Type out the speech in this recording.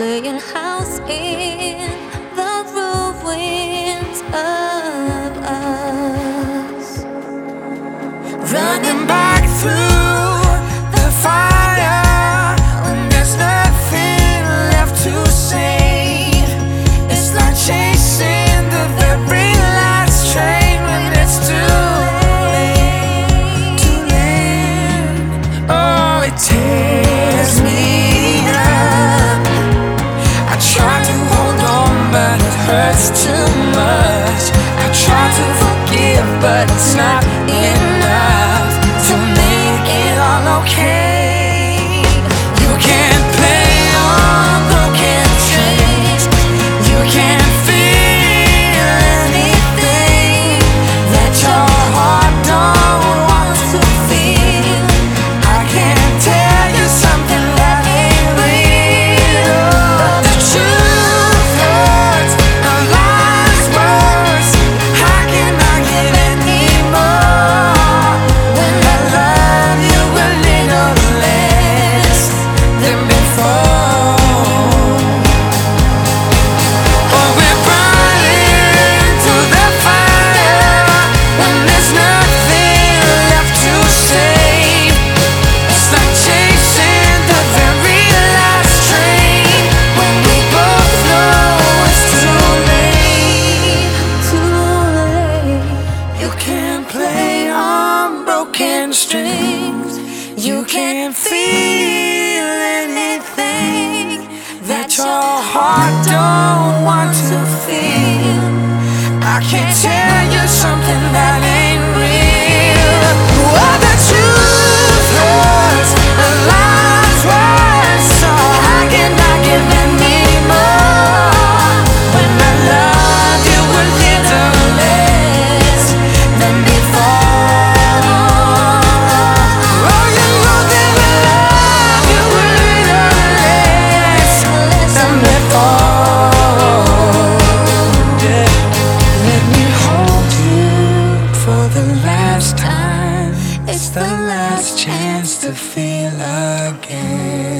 playing house in it's not and strings. You can't feel anything that your heart don't want to feel. I can't tell you something that. again.